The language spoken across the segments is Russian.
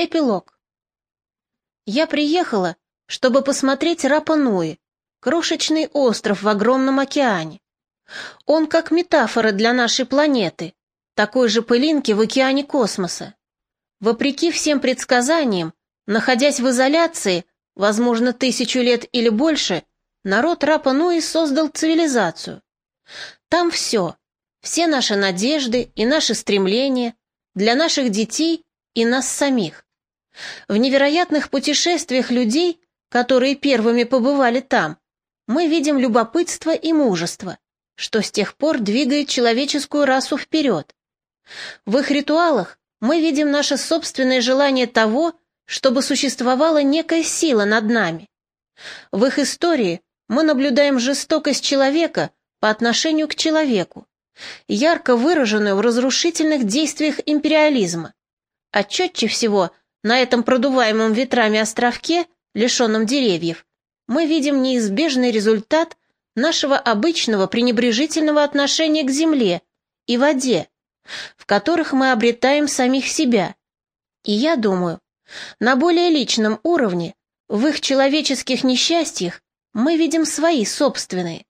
Эпилог. Я приехала, чтобы посмотреть Рапа-Нуи, крошечный остров в огромном океане. Он как метафора для нашей планеты, такой же пылинки в океане космоса. Вопреки всем предсказаниям, находясь в изоляции, возможно, тысячу лет или больше, народ Рапа-Нуи создал цивилизацию. Там все, все наши надежды и наши стремления для наших детей и нас самих. В невероятных путешествиях людей, которые первыми побывали там, мы видим любопытство и мужество, что с тех пор двигает человеческую расу вперед. В их ритуалах мы видим наше собственное желание того, чтобы существовала некая сила над нами. В их истории мы наблюдаем жестокость человека по отношению к человеку, ярко выраженную в разрушительных действиях империализма. А четче всего на этом продуваемом ветрами островке, лишенном деревьев, мы видим неизбежный результат нашего обычного пренебрежительного отношения к земле и воде, в которых мы обретаем самих себя. И я думаю, на более личном уровне, в их человеческих несчастьях, мы видим свои собственные.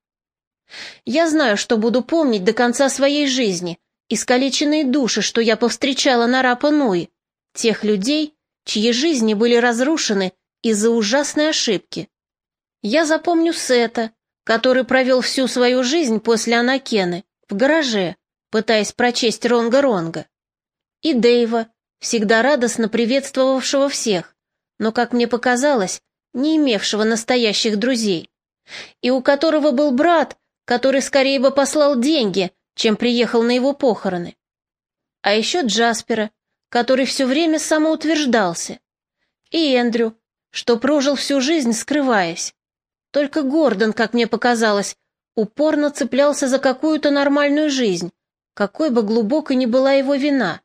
Я знаю, что буду помнить до конца своей жизни искалеченные души, что я повстречала на Рапа-Нуи, тех людей, чьи жизни были разрушены из-за ужасной ошибки. Я запомню Сета, который провел всю свою жизнь после Анакены в гараже, пытаясь прочесть Ронга-Ронга. И Дэйва, всегда радостно приветствовавшего всех, но, как мне показалось, не имевшего настоящих друзей, и у которого был брат, который скорее бы послал деньги, чем приехал на его похороны. А еще Джаспера, который все время самоутверждался, и Эндрю, что прожил всю жизнь, скрываясь. Только Гордон, как мне показалось, упорно цеплялся за какую-то нормальную жизнь, какой бы глубокой ни была его вина.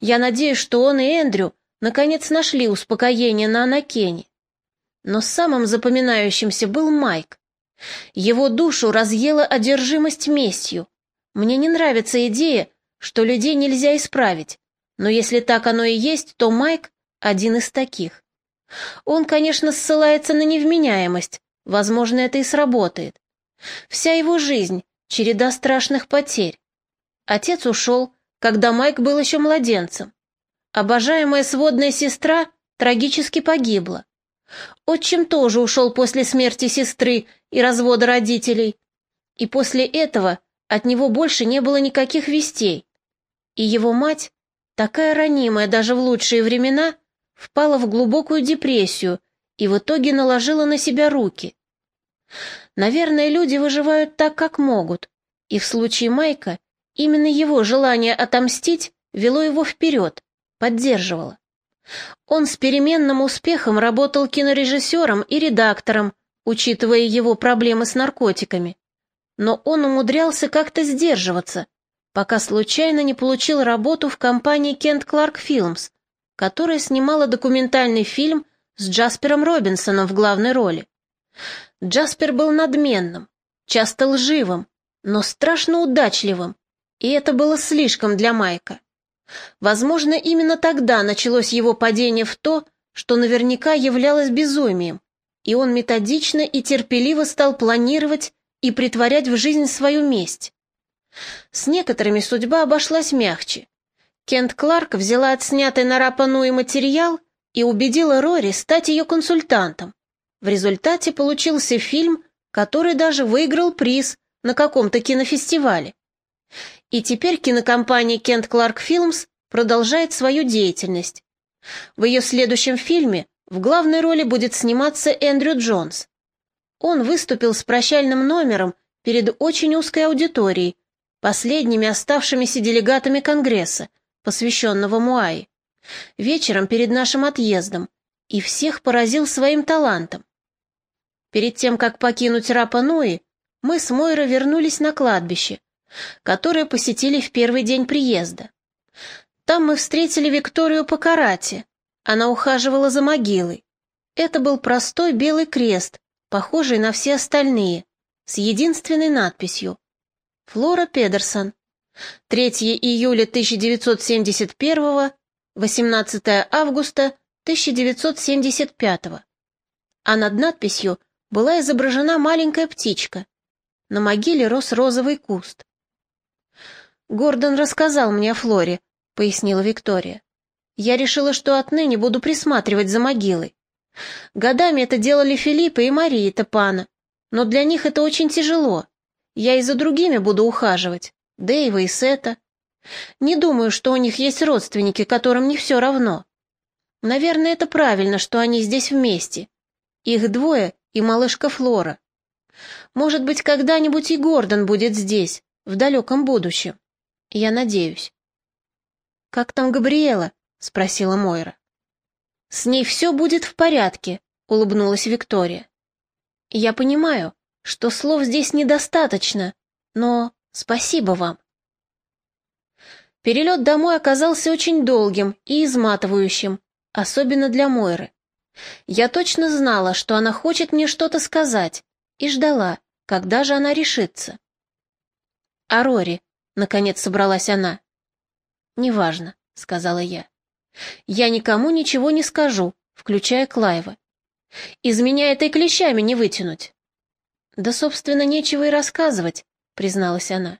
Я надеюсь, что он и Эндрю наконец нашли успокоение на Анакене. Но самым запоминающимся был Майк. Его душу разъела одержимость местью. Мне не нравится идея, что людей нельзя исправить, но если так оно и есть, то Майк — один из таких. Он, конечно, ссылается на невменяемость, возможно, это и сработает. Вся его жизнь — череда страшных потерь. Отец ушел, когда Майк был еще младенцем. Обожаемая сводная сестра трагически погибла. Отчим тоже ушел после смерти сестры и развода родителей. И после этого от него больше не было никаких вестей. И его мать, такая ранимая даже в лучшие времена, впала в глубокую депрессию и в итоге наложила на себя руки. Наверное, люди выживают так, как могут, и в случае Майка именно его желание отомстить вело его вперед, поддерживало. Он с переменным успехом работал кинорежиссером и редактором, учитывая его проблемы с наркотиками. Но он умудрялся как-то сдерживаться, пока случайно не получил работу в компании Кент Кларк Филмс, которая снимала документальный фильм с Джаспером Робинсоном в главной роли. Джаспер был надменным, часто лживым, но страшно удачливым, и это было слишком для Майка. Возможно, именно тогда началось его падение в то, что наверняка являлось безумием, и он методично и терпеливо стал планировать и притворять в жизнь свою месть. С некоторыми судьба обошлась мягче. Кент Кларк взяла отснятый на Рапануи материал и убедила Рори стать ее консультантом. В результате получился фильм, который даже выиграл приз на каком-то кинофестивале. И теперь кинокомпания Кент Кларк Филмс продолжает свою деятельность. В ее следующем фильме в главной роли будет сниматься Эндрю Джонс. Он выступил с прощальным номером перед очень узкой аудиторией, последними оставшимися делегатами Конгресса, посвященного Муаи, вечером перед нашим отъездом, и всех поразил своим талантом. Перед тем, как покинуть Рапа-Нуи, мы с Мойро вернулись на кладбище, которые посетили в первый день приезда. Там мы встретили Викторию по карате. Она ухаживала за могилой. Это был простой белый крест, похожий на все остальные, с единственной надписью «Флора Педерсон. 3 июля 1971 18 августа 1975 А над надписью была изображена маленькая птичка. На могиле рос розовый куст. «Гордон рассказал мне о Флоре», — пояснила Виктория. «Я решила, что отныне буду присматривать за могилой. Годами это делали Филиппа и Мария Топана, но для них это очень тяжело. Я и за другими буду ухаживать, Дэйва и Сета. Не думаю, что у них есть родственники, которым не все равно. Наверное, это правильно, что они здесь вместе. Их двое и малышка Флора. Может быть, когда-нибудь и Гордон будет здесь, в далеком будущем. Я надеюсь. «Как там Габриэла?» — спросила Мойра. «С ней все будет в порядке», — улыбнулась Виктория. «Я понимаю, что слов здесь недостаточно, но спасибо вам». Перелет домой оказался очень долгим и изматывающим, особенно для Мойры. Я точно знала, что она хочет мне что-то сказать, и ждала, когда же она решится. «А Рори?» — наконец собралась она. «Неважно», — сказала я. «Я никому ничего не скажу, включая Клайва. Из меня этой клещами не вытянуть». «Да, собственно, нечего и рассказывать», — призналась она.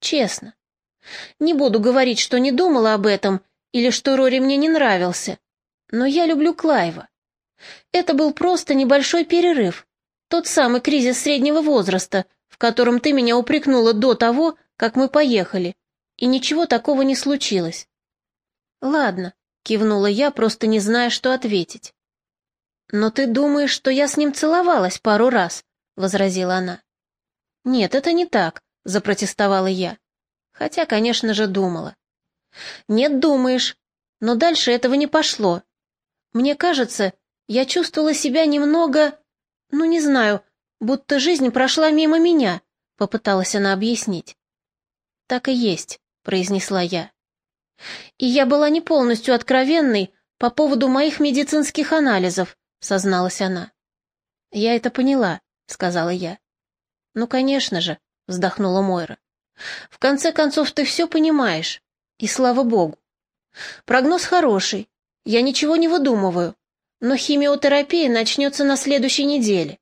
«Честно. Не буду говорить, что не думала об этом или что Рори мне не нравился, но я люблю Клайва. Это был просто небольшой перерыв, тот самый кризис среднего возраста, в котором ты меня упрекнула до того, как мы поехали, и ничего такого не случилось. Ладно, кивнула я, просто не зная, что ответить. Но ты думаешь, что я с ним целовалась пару раз, возразила она. Нет, это не так, запротестовала я. Хотя, конечно же, думала. Нет, думаешь, но дальше этого не пошло. Мне кажется, я чувствовала себя немного, ну, не знаю, будто жизнь прошла мимо меня, попыталась она объяснить. Так и есть, произнесла я. И я была не полностью откровенной по поводу моих медицинских анализов, созналась она. Я это поняла, сказала я. Ну, конечно же, вздохнула Мойра. В конце концов, ты все понимаешь. И слава богу. Прогноз хороший. Я ничего не выдумываю. Но химиотерапия начнется на следующей неделе.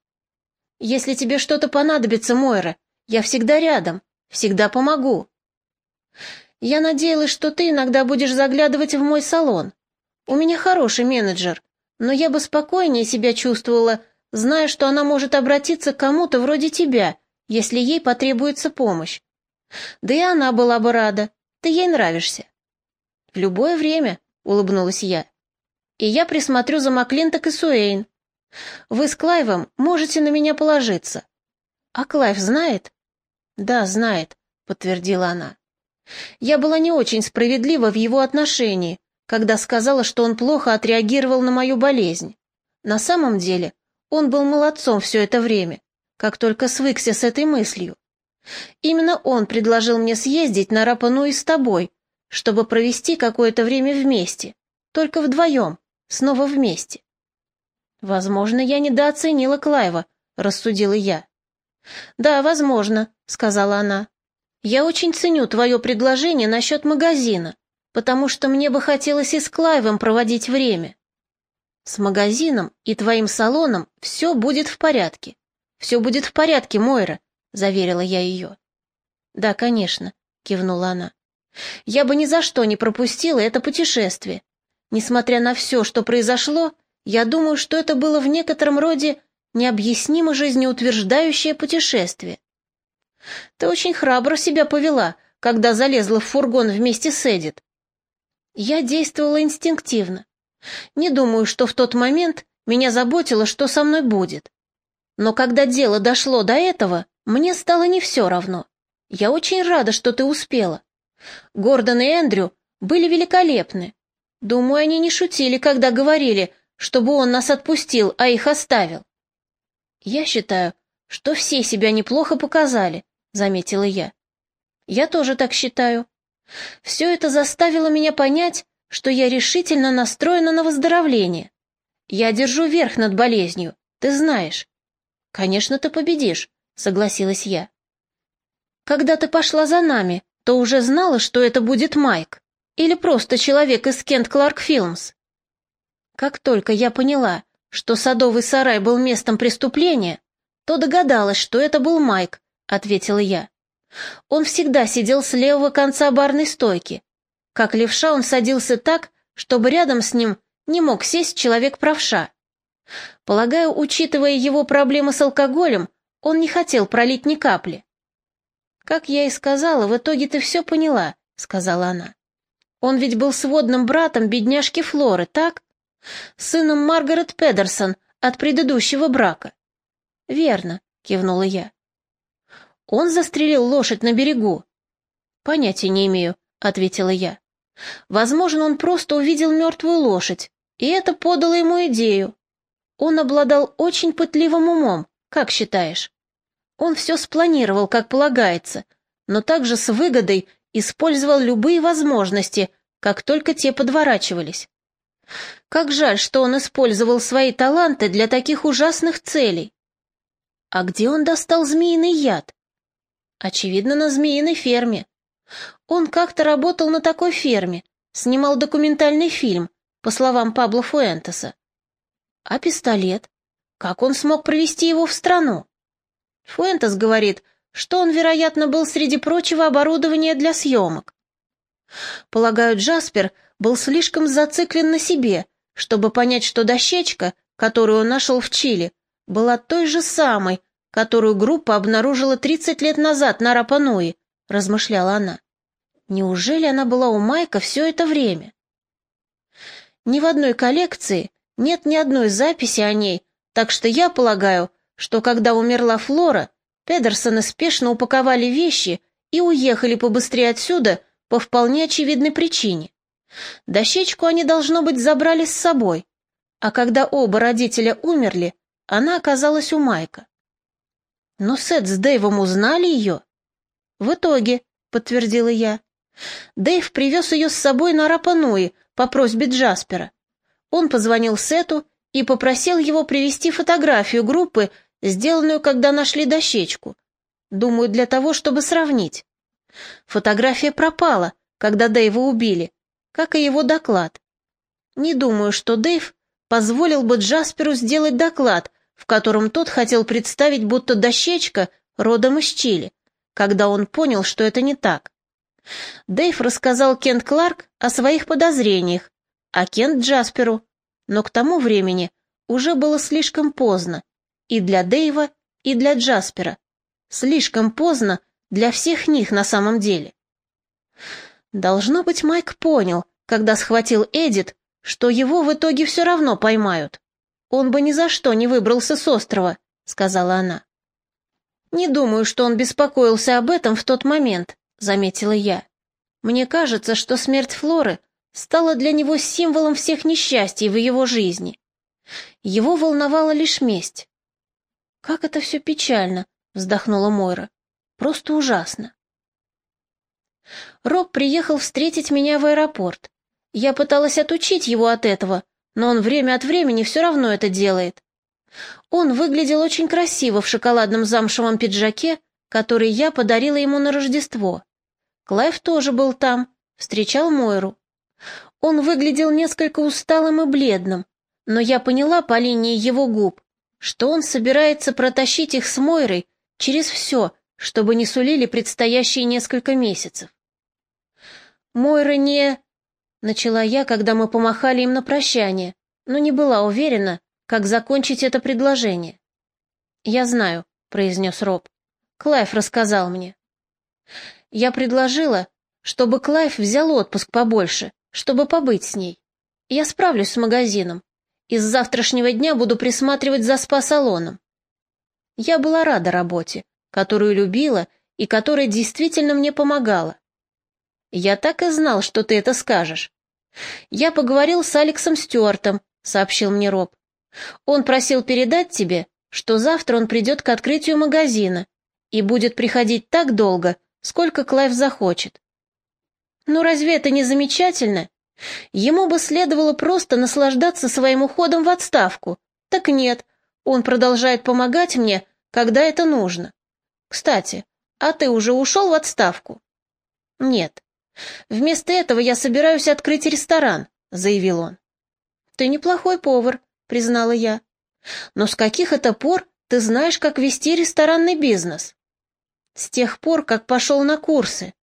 Если тебе что-то понадобится, Мойра, я всегда рядом, всегда помогу. Я надеялась, что ты иногда будешь заглядывать в мой салон. У меня хороший менеджер, но я бы спокойнее себя чувствовала, зная, что она может обратиться к кому-то вроде тебя, если ей потребуется помощь. Да и она была бы рада. Ты ей нравишься. В любое время, улыбнулась я. И я присмотрю за Маклинток и Суэйн. Вы с Клайвом можете на меня положиться. А Клайв знает? Да, знает, подтвердила она. Я была не очень справедлива в его отношении, когда сказала, что он плохо отреагировал на мою болезнь. На самом деле, он был молодцом все это время, как только свыкся с этой мыслью. Именно он предложил мне съездить на Рапануи с тобой, чтобы провести какое-то время вместе, только вдвоем, снова вместе. Возможно, я недооценила Клайва, рассудила я. Да, возможно, сказала она. Я очень ценю твое предложение насчет магазина, потому что мне бы хотелось и с Клайвом проводить время. С магазином и твоим салоном все будет в порядке. Все будет в порядке, Мойра, — заверила я ее. «Да, конечно», — кивнула она. «Я бы ни за что не пропустила это путешествие. Несмотря на все, что произошло, я думаю, что это было в некотором роде необъяснимо жизнеутверждающее путешествие. Ты очень храбро себя повела, когда залезла в фургон вместе с Эдит. Я действовала инстинктивно. Не думаю, что в тот момент меня заботило, что со мной будет. Но когда дело дошло до этого, мне стало не все равно. Я очень рада, что ты успела. Гордон и Эндрю были великолепны. Думаю, они не шутили, когда говорили, чтобы он нас отпустил, а их оставил. Я считаю, что все себя неплохо показали, заметила я. Я тоже так считаю. Все это заставило меня понять, что я решительно настроена на выздоровление. Я держу верх над болезнью, ты знаешь. Конечно, ты победишь, согласилась я. Когда ты пошла за нами, то уже знала, что это будет Майк. Или просто человек из Кент Кларк Филмс? Как только я поняла, что садовый сарай был местом преступления, то догадалась, что это был Майк, ответила я. Он всегда сидел с левого конца барной стойки. Как левша он садился так, чтобы рядом с ним не мог сесть человек-правша. Полагаю, учитывая его проблемы с алкоголем, он не хотел пролить ни капли. «Как я и сказала, в итоге ты все поняла», — сказала она. «Он ведь был сводным братом бедняжки Флоры, так? Сыном Маргарет Педерсон от предыдущего брака». «Верно», — кивнула я. «Он застрелил лошадь на берегу». «Понятия не имею», — ответила я. «Возможно, он просто увидел мертвую лошадь, и это подало ему идею. Он обладал очень пытливым умом, как считаешь? Он все спланировал, как полагается, но также с выгодой использовал любые возможности, как только те подворачивались. Как жаль, что он использовал свои таланты для таких ужасных целей. А где он достал змеиный яд? Очевидно, на змеиной ферме. Он как-то работал на такой ферме, снимал документальный фильм, по словам Пабло Фуэнтеса. А пистолет? Как он смог провести его в страну? Фуэнтес говорит, что он, вероятно, был среди прочего оборудования для съемок. Полагаю, Джаспер был слишком зациклен на себе, чтобы понять, что дощечка, которую он нашел в Чили, была той же самой, которую группа обнаружила 30 лет назад на Рапануи, размышляла она. Неужели она была у Майка все это время? Ни в одной коллекции нет ни одной записи о ней, так что я полагаю, что когда умерла Флора, Педерсоны спешно упаковали вещи и уехали побыстрее отсюда по вполне очевидной причине. Дощечку они, должно быть, забрали с собой, а когда оба родителя умерли, она оказалась у Майка. Но Сет с Дэйвом узнали ее? В итоге, подтвердила я. Дэйв привез ее с собой на Рапануи по просьбе Джаспера. Он позвонил Сету и попросил его привести фотографию группы, сделанную, когда нашли дощечку. Думаю, для того, чтобы сравнить. Фотография пропала, когда Дэйва убили, как и его доклад. Не думаю, что Дэйв позволил бы Джасперу сделать доклад, в котором тот хотел представить, будто дощечка родом из Чили, когда он понял, что это не так. Дэйв рассказал Кент Кларк о своих подозрениях, а Кент Джасперу, но к тому времени уже было слишком поздно и для Дэйва, и для Джаспера. Слишком поздно для всех них на самом деле. Должно быть, Майк понял, когда схватил Эдит, что его в итоге все равно поймают. Он бы ни за что не выбрался с острова, сказала она. Не думаю, что он беспокоился об этом в тот момент, заметила я. Мне кажется, что смерть Флоры стала для него символом всех несчастий в его жизни. Его волновала лишь месть. «Как это все печально!» — вздохнула Мойра. «Просто ужасно!» Роб приехал встретить меня в аэропорт. Я пыталась отучить его от этого, но он время от времени все равно это делает. Он выглядел очень красиво в шоколадном замшевом пиджаке, который я подарила ему на Рождество. Клайв тоже был там, встречал Мойру. Он выглядел несколько усталым и бледным, но я поняла по линии его губ, что он собирается протащить их с Мойрой через все, чтобы не сулили предстоящие несколько месяцев. Мойра не... Начала я, когда мы помахали им на прощание, но не была уверена, как закончить это предложение. «Я знаю», — произнес Роб. «Клайв рассказал мне». Я предложила, чтобы Клайв взял отпуск побольше, чтобы побыть с ней. Я справлюсь с магазином. И с завтрашнего дня буду присматривать за спа-салоном. Я была рада работе, которую любила и которая действительно мне помогала. Я так и знал, что ты это скажешь. Я поговорил с Алексом Стюартом, сообщил мне Роб. Он просил передать тебе, что завтра он придет к открытию магазина и будет приходить так долго, сколько Клайв захочет. Ну разве это не замечательно? Ему бы следовало просто наслаждаться своим уходом в отставку. Так нет, он продолжает помогать мне, когда это нужно. Кстати, а ты уже ушел в отставку? Нет. Вместо этого я собираюсь открыть ресторан», — заявил он. «Ты неплохой повар», — признала я. «Но с каких это пор ты знаешь, как вести ресторанный бизнес?» «С тех пор, как пошел на курсы».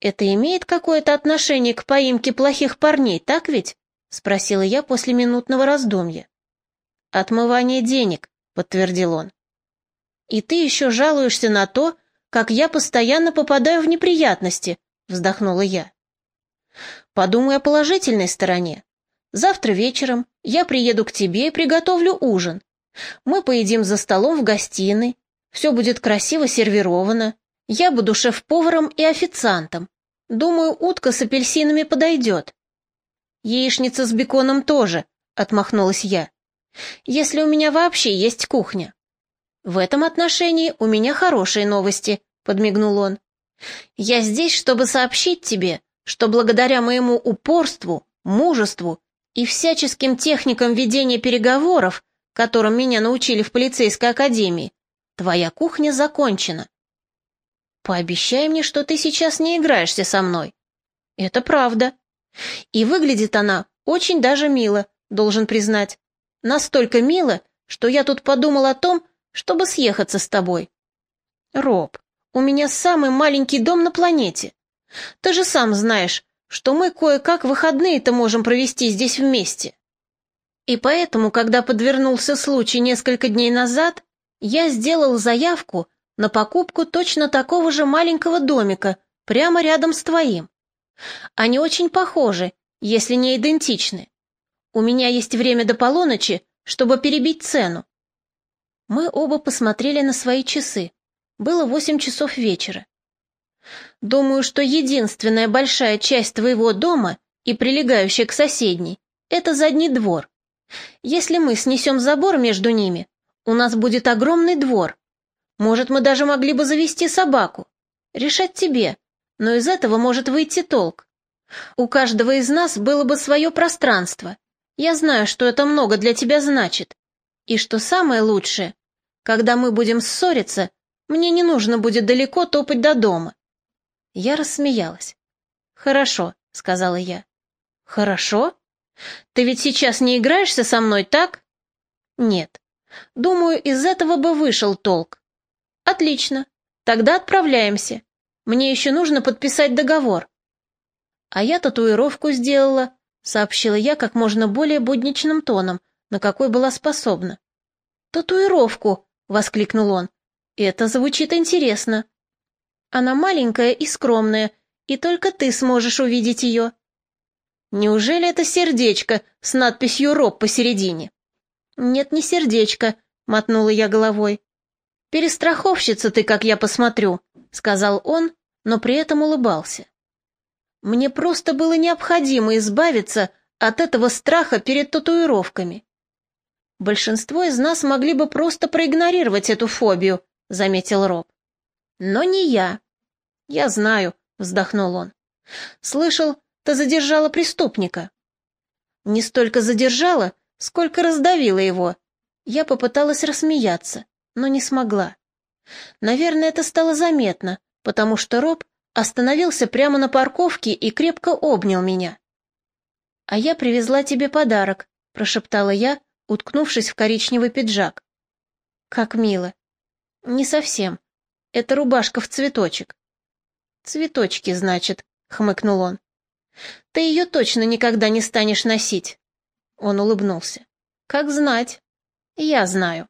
«Это имеет какое-то отношение к поимке плохих парней, так ведь?» — спросила я после минутного раздумья. «Отмывание денег», — подтвердил он. «И ты еще жалуешься на то, как я постоянно попадаю в неприятности», — вздохнула я. «Подумай о положительной стороне. Завтра вечером я приеду к тебе и приготовлю ужин. Мы поедим за столом в гостиной, все будет красиво сервировано. Я буду шеф-поваром и официантом. Думаю, утка с апельсинами подойдет». «Яичница с беконом тоже», — отмахнулась я если у меня вообще есть кухня. В этом отношении у меня хорошие новости, подмигнул он. Я здесь, чтобы сообщить тебе, что благодаря моему упорству, мужеству и всяческим техникам ведения переговоров, которым меня научили в полицейской академии, твоя кухня закончена. Пообещай мне, что ты сейчас не играешься со мной. Это правда. И выглядит она очень даже мило, должен признать. Настолько мило, что я тут подумал о том, чтобы съехаться с тобой. Роб, у меня самый маленький дом на планете. Ты же сам знаешь, что мы кое-как выходные-то можем провести здесь вместе. И поэтому, когда подвернулся случай несколько дней назад, я сделал заявку на покупку точно такого же маленького домика прямо рядом с твоим. Они очень похожи, если не идентичны. У меня есть время до полуночи, чтобы перебить цену. Мы оба посмотрели на свои часы. Было восемь часов вечера. Думаю, что единственная большая часть твоего дома и прилегающая к соседней — это задний двор. Если мы снесем забор между ними, у нас будет огромный двор. Может, мы даже могли бы завести собаку. Решать тебе, но из этого может выйти толк. У каждого из нас было бы свое пространство, я знаю, что это много для тебя значит. И что самое лучшее, когда мы будем ссориться, мне не нужно будет далеко топать до дома. Я рассмеялась. «Хорошо», — сказала я. «Хорошо? Ты ведь сейчас не играешься со мной, так?» «Нет. Думаю, из этого бы вышел толк». «Отлично. Тогда отправляемся. Мне еще нужно подписать договор». А я татуировку сделала, — сообщила я как можно более будничным тоном, на какой была способна. «Татуировку!» — воскликнул он. «Это звучит интересно. Она маленькая и скромная, и только ты сможешь увидеть ее». «Неужели это сердечко с надписью «Роб» посередине?» «Нет, не сердечко», — мотнула я головой. «Перестраховщица ты, как я посмотрю», — сказал он, но при этом улыбался. Мне просто было необходимо избавиться от этого страха перед татуировками. Большинство из нас могли бы просто проигнорировать эту фобию, заметил Роб. Но не я. Я знаю, вздохнул он. Слышал, ты задержала преступника. Не столько задержала, сколько раздавила его. Я попыталась рассмеяться, но не смогла. Наверное, это стало заметно, потому что Роб остановился прямо на парковке и крепко обнял меня. «А я привезла тебе подарок», — прошептала я, уткнувшись в коричневый пиджак. «Как мило». «Не совсем. Это рубашка в цветочек». «Цветочки, значит», — хмыкнул он. «Ты ее точно никогда не станешь носить». Он улыбнулся. «Как знать». «Я знаю».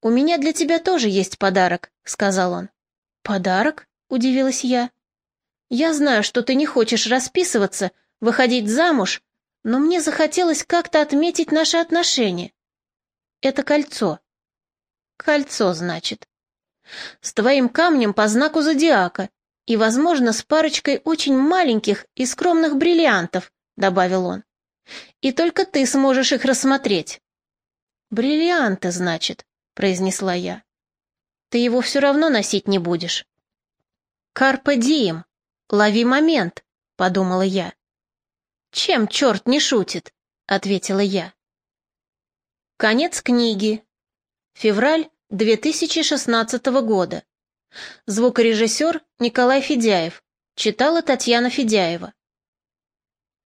«У меня для тебя тоже есть подарок», — сказал он. «Подарок?» — удивилась я. «Я знаю, что ты не хочешь расписываться, выходить замуж, но мне захотелось как-то отметить наши отношения. Это кольцо». «Кольцо, значит. С твоим камнем по знаку зодиака и, возможно, с парочкой очень маленьких и скромных бриллиантов», — добавил он. «И только ты сможешь их рассмотреть». «Бриллианты, значит», — произнесла я. «Ты его все равно носить не будешь». «Карпе дием! Лови момент!» — подумала я. «Чем черт не шутит?» — ответила я. Конец книги. Февраль 2016 года. Звукорежиссер Николай Федяев. Читала Татьяна Федяева.